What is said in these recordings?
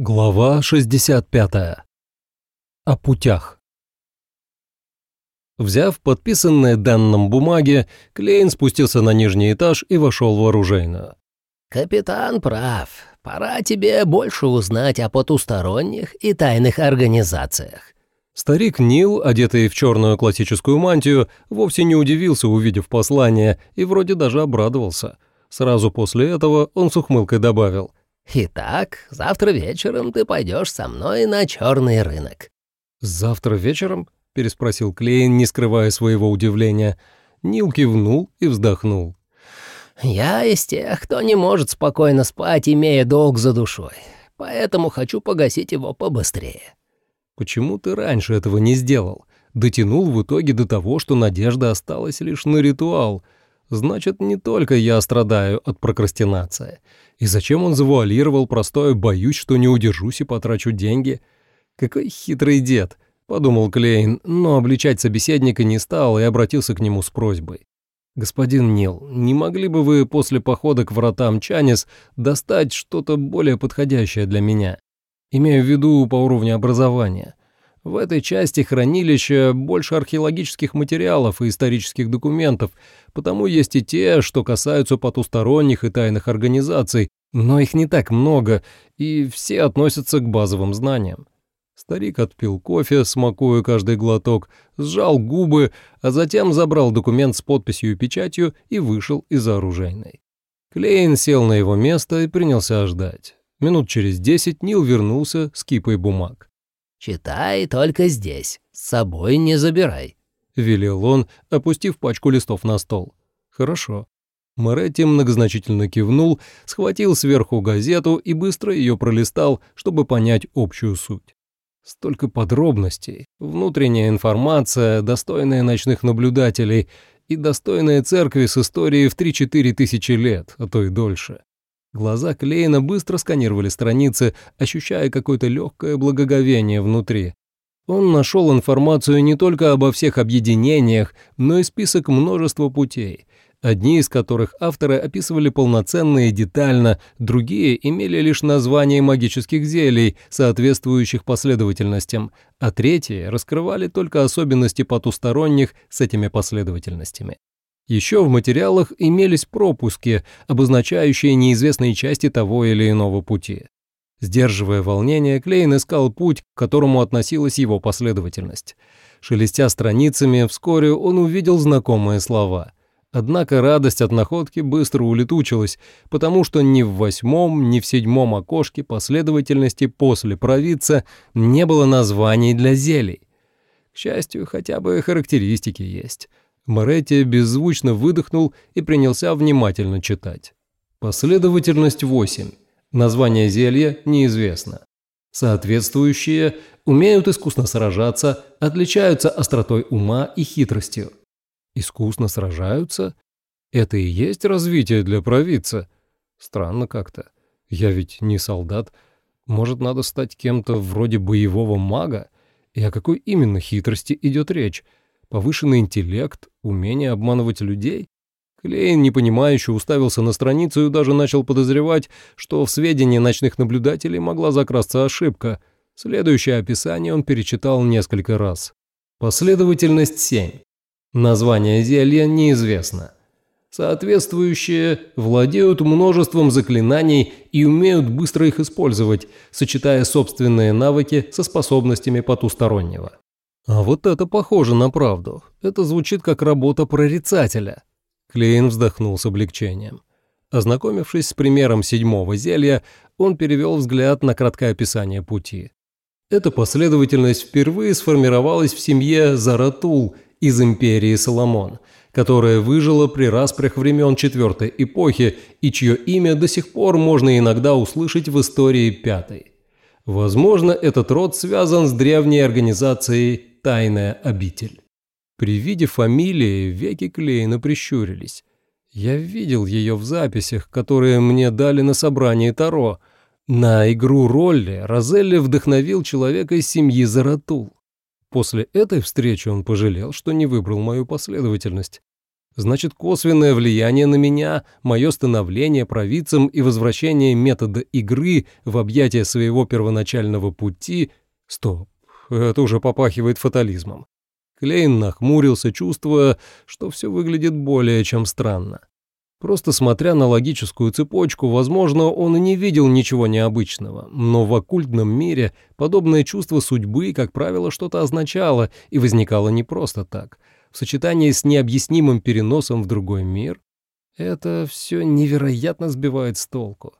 Глава 65. О путях. Взяв подписанные данным бумаги, Клейн спустился на нижний этаж и вошел в оружейную. «Капитан прав. Пора тебе больше узнать о потусторонних и тайных организациях». Старик Нил, одетый в черную классическую мантию, вовсе не удивился, увидев послание, и вроде даже обрадовался. Сразу после этого он с ухмылкой добавил – Итак, завтра вечером ты пойдешь со мной на черный рынок». «Завтра вечером?» — переспросил Клейн, не скрывая своего удивления. Нил кивнул и вздохнул. «Я из тех, кто не может спокойно спать, имея долг за душой, поэтому хочу погасить его побыстрее». «Почему ты раньше этого не сделал? Дотянул в итоге до того, что надежда осталась лишь на ритуал. Значит, не только я страдаю от прокрастинации». И зачем он завуалировал простое «боюсь, что не удержусь и потрачу деньги»? Какой хитрый дед, подумал Клейн, но обличать собеседника не стал и обратился к нему с просьбой. «Господин Нил, не могли бы вы после похода к вратам Чанис достать что-то более подходящее для меня? Имею в виду по уровню образования. В этой части хранилища больше археологических материалов и исторических документов, потому есть и те, что касаются потусторонних и тайных организаций, но их не так много, и все относятся к базовым знаниям. Старик отпил кофе, смакуя каждый глоток, сжал губы, а затем забрал документ с подписью и печатью и вышел из оружейной. Клейн сел на его место и принялся ждать. Минут через десять Нил вернулся с кипой бумаг. «Читай только здесь, с собой не забирай», — велел он, опустив пачку листов на стол. «Хорошо». Моретти многозначительно кивнул, схватил сверху газету и быстро ее пролистал, чтобы понять общую суть. Столько подробностей, внутренняя информация, достойная ночных наблюдателей и достойная церкви с историей в 3-4 тысячи лет, а то и дольше. Глаза Клейна быстро сканировали страницы, ощущая какое-то легкое благоговение внутри. Он нашел информацию не только обо всех объединениях, но и список множества путей, одни из которых авторы описывали полноценно и детально, другие имели лишь название магических зелий, соответствующих последовательностям, а третьи раскрывали только особенности потусторонних с этими последовательностями. Еще в материалах имелись пропуски, обозначающие неизвестные части того или иного пути. Сдерживая волнение, Клейн искал путь, к которому относилась его последовательность. Шелестя страницами, вскоре он увидел знакомые слова. Однако радость от находки быстро улетучилась, потому что ни в восьмом, ни в седьмом окошке последовательности после провидца не было названий для зелий. К счастью, хотя бы характеристики есть. Моретти беззвучно выдохнул и принялся внимательно читать. Последовательность 8. Название зелья неизвестно. Соответствующие умеют искусно сражаться, отличаются остротой ума и хитростью. Искусно сражаются? Это и есть развитие для провидца? Странно как-то. Я ведь не солдат. Может, надо стать кем-то вроде боевого мага? И о какой именно хитрости идет речь? Повышенный интеллект, умение обманывать людей? Клейн, непонимающе, уставился на страницу и даже начал подозревать, что в сведении ночных наблюдателей могла закрасться ошибка. Следующее описание он перечитал несколько раз. Последовательность 7. Название зелья неизвестно. Соответствующие владеют множеством заклинаний и умеют быстро их использовать, сочетая собственные навыки со способностями потустороннего. А вот это похоже на правду. Это звучит как работа прорицателя. Клейн вздохнул с облегчением. Ознакомившись с примером седьмого зелья, он перевел взгляд на краткое описание пути. Эта последовательность впервые сформировалась в семье Заратул из империи Соломон, которая выжила при распрях времен Четвертой эпохи и чье имя до сих пор можно иногда услышать в истории Пятой. Возможно, этот род связан с древней организацией тайная обитель. При виде фамилии веки Клейна прищурились. Я видел ее в записях, которые мне дали на собрании Таро. На игру Ролли Розелли вдохновил человека из семьи Заратул. После этой встречи он пожалел, что не выбрал мою последовательность. Значит, косвенное влияние на меня, мое становление провидцем и возвращение метода игры в объятия своего первоначального пути... Стоп, это уже попахивает фатализмом. Клейн нахмурился, чувствуя, что все выглядит более чем странно. Просто смотря на логическую цепочку, возможно, он и не видел ничего необычного, но в оккультном мире подобное чувство судьбы, как правило, что-то означало и возникало не просто так. В сочетании с необъяснимым переносом в другой мир, это все невероятно сбивает с толку.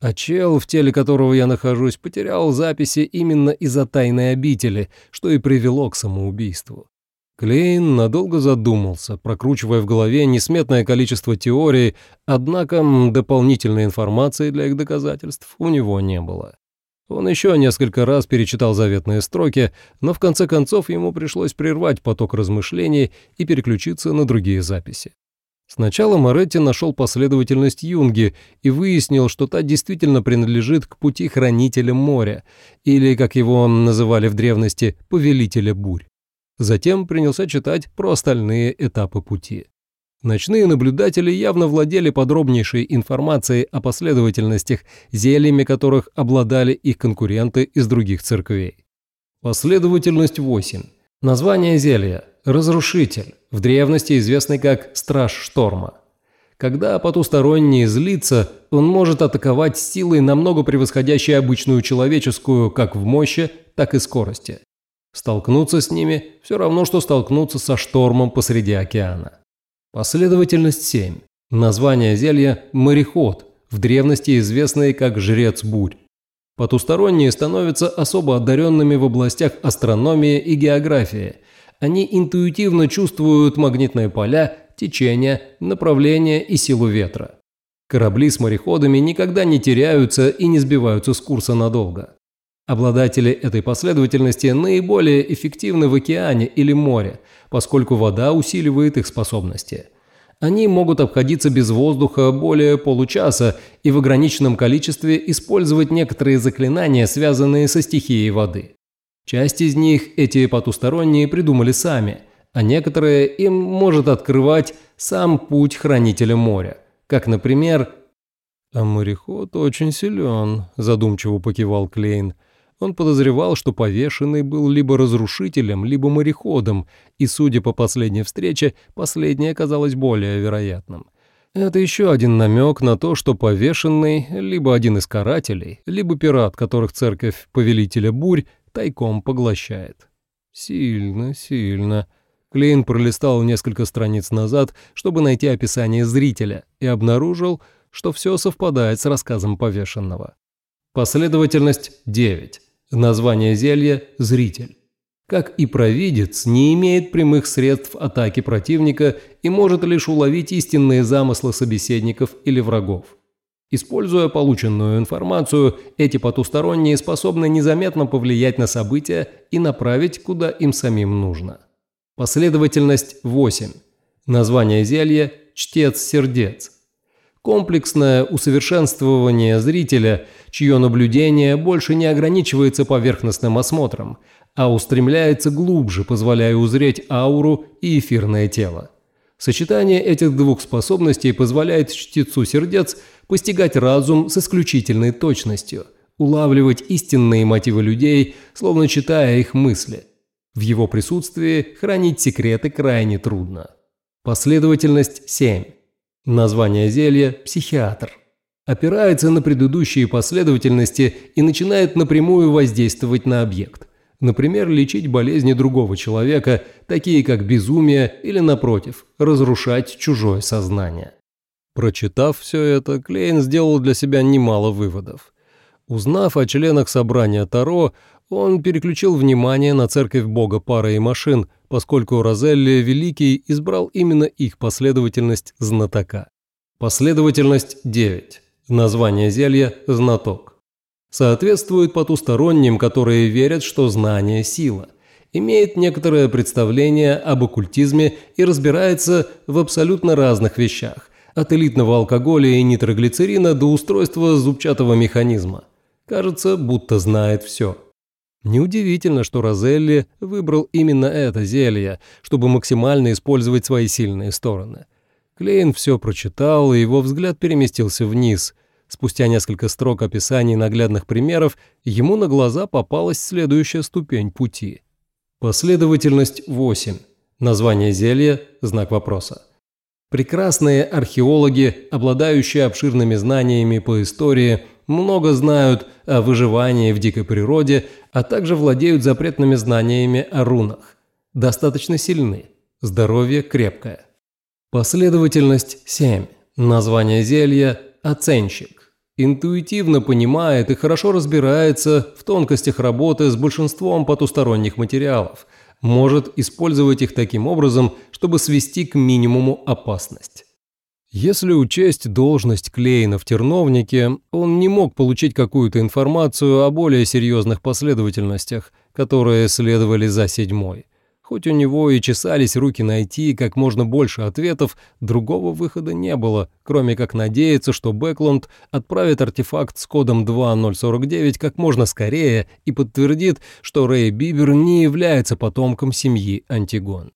А чел, в теле которого я нахожусь, потерял записи именно из-за тайной обители, что и привело к самоубийству. Клейн надолго задумался, прокручивая в голове несметное количество теорий, однако дополнительной информации для их доказательств у него не было. Он еще несколько раз перечитал заветные строки, но в конце концов ему пришлось прервать поток размышлений и переключиться на другие записи. Сначала Моретти нашел последовательность Юнги и выяснил, что та действительно принадлежит к пути Хранителя моря, или, как его называли в древности, Повелителя бурь. Затем принялся читать про остальные этапы пути. Ночные наблюдатели явно владели подробнейшей информацией о последовательностях, зельями которых обладали их конкуренты из других церквей. Последовательность 8. Название зелья – Разрушитель, в древности известный как Страж Шторма. Когда потусторонний злится, он может атаковать силой, намного превосходящей обычную человеческую как в мощи, так и скорости. Столкнуться с ними – все равно, что столкнуться со штормом посреди океана. Последовательность 7. Название зелья – мореход, в древности известный как жрец бурь. Потусторонние становятся особо одаренными в областях астрономии и географии. Они интуитивно чувствуют магнитные поля, течение, направление и силу ветра. Корабли с мореходами никогда не теряются и не сбиваются с курса надолго. Обладатели этой последовательности наиболее эффективны в океане или море, поскольку вода усиливает их способности. Они могут обходиться без воздуха более получаса и в ограниченном количестве использовать некоторые заклинания, связанные со стихией воды. Часть из них эти потусторонние придумали сами, а некоторые им может открывать сам путь хранителя моря, как, например... «А мореход очень силен», – задумчиво покивал Клейн – он подозревал, что повешенный был либо разрушителем, либо мореходом, и, судя по последней встрече, последнее казалось более вероятным. Это еще один намек на то, что повешенный либо один из карателей, либо пират, которых церковь повелителя бурь тайком поглощает. Сильно, сильно. Клейн пролистал несколько страниц назад, чтобы найти описание зрителя, и обнаружил, что все совпадает с рассказом повешенного. Последовательность 9. Название зелья – «Зритель». Как и провидец, не имеет прямых средств атаки противника и может лишь уловить истинные замыслы собеседников или врагов. Используя полученную информацию, эти потусторонние способны незаметно повлиять на события и направить, куда им самим нужно. Последовательность 8. Название зелья – «Чтец сердец». Комплексное усовершенствование зрителя, чье наблюдение больше не ограничивается поверхностным осмотром, а устремляется глубже, позволяя узреть ауру и эфирное тело. Сочетание этих двух способностей позволяет чтецу сердец постигать разум с исключительной точностью, улавливать истинные мотивы людей, словно читая их мысли. В его присутствии хранить секреты крайне трудно. Последовательность 7. Название зелья – психиатр. Опирается на предыдущие последовательности и начинает напрямую воздействовать на объект. Например, лечить болезни другого человека, такие как безумие или, напротив, разрушать чужое сознание. Прочитав все это, Клейн сделал для себя немало выводов. Узнав о членах собрания Таро, он переключил внимание на церковь бога пары и машин, поскольку Розелли Великий избрал именно их последовательность знатока. Последовательность 9. Название зелья – знаток. Соответствует потусторонним, которые верят, что знание – сила. Имеет некоторое представление об оккультизме и разбирается в абсолютно разных вещах. От элитного алкоголя и нитроглицерина до устройства зубчатого механизма. Кажется, будто знает все. Неудивительно, что Розелли выбрал именно это зелье, чтобы максимально использовать свои сильные стороны. Клейн все прочитал, и его взгляд переместился вниз. Спустя несколько строк описаний наглядных примеров ему на глаза попалась следующая ступень пути. Последовательность 8. Название зелья – знак вопроса. Прекрасные археологи, обладающие обширными знаниями по истории, много знают о выживании в дикой природе, а также владеют запретными знаниями о рунах. Достаточно сильны. Здоровье крепкое. Последовательность 7. Название зелья – оценщик. Интуитивно понимает и хорошо разбирается в тонкостях работы с большинством потусторонних материалов – может использовать их таким образом, чтобы свести к минимуму опасность. Если учесть должность Клейна в терновнике, он не мог получить какую-то информацию о более серьезных последовательностях, которые следовали за седьмой. Хоть у него и чесались руки найти как можно больше ответов, другого выхода не было, кроме как надеяться, что Бэкланд отправит артефакт с кодом 2049 как можно скорее и подтвердит, что Рэй Бибер не является потомком семьи Антигон.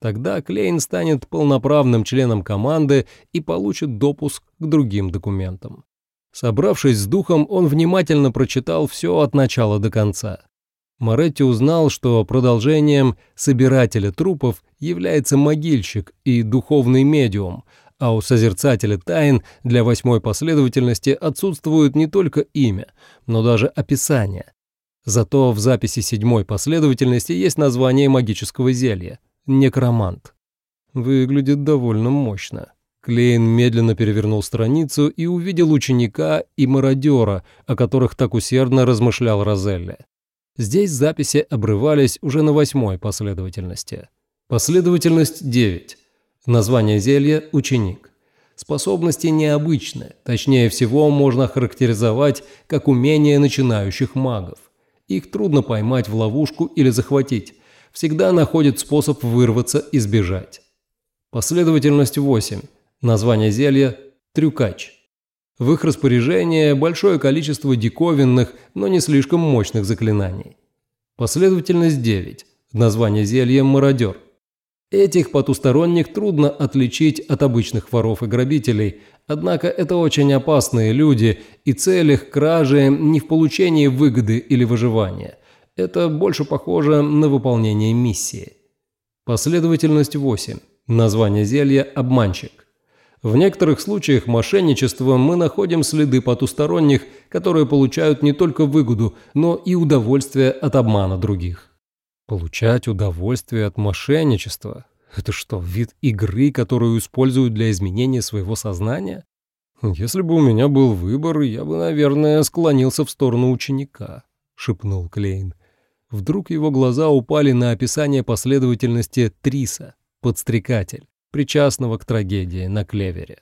Тогда Клейн станет полноправным членом команды и получит допуск к другим документам. Собравшись с духом, он внимательно прочитал все от начала до конца. Моретти узнал, что продолжением собирателя трупов является могильщик и духовный медиум, а у созерцателя тайн для восьмой последовательности отсутствует не только имя, но даже описание. Зато в записи седьмой последовательности есть название магического зелья – некромант. Выглядит довольно мощно. Клейн медленно перевернул страницу и увидел ученика и мародера, о которых так усердно размышлял Розелли. Здесь записи обрывались уже на восьмой последовательности. Последовательность 9. Название зелья – ученик. Способности необычные, точнее всего можно характеризовать как умение начинающих магов. Их трудно поймать в ловушку или захватить, всегда находят способ вырваться и сбежать. Последовательность 8. Название зелья – трюкач. В их распоряжении большое количество диковинных, но не слишком мощных заклинаний. Последовательность 9. Название зелья «Мародер». Этих потусторонних трудно отличить от обычных воров и грабителей, однако это очень опасные люди, и цель их кражи не в получении выгоды или выживания. Это больше похоже на выполнение миссии. Последовательность 8. Название зелья «Обманщик». В некоторых случаях мошенничества мы находим следы потусторонних, которые получают не только выгоду, но и удовольствие от обмана других. Получать удовольствие от мошенничества – это что, вид игры, которую используют для изменения своего сознания? Если бы у меня был выбор, я бы, наверное, склонился в сторону ученика, шепнул Клейн. Вдруг его глаза упали на описание последовательности Триса, подстрекатель причастного к трагедии на Клевере.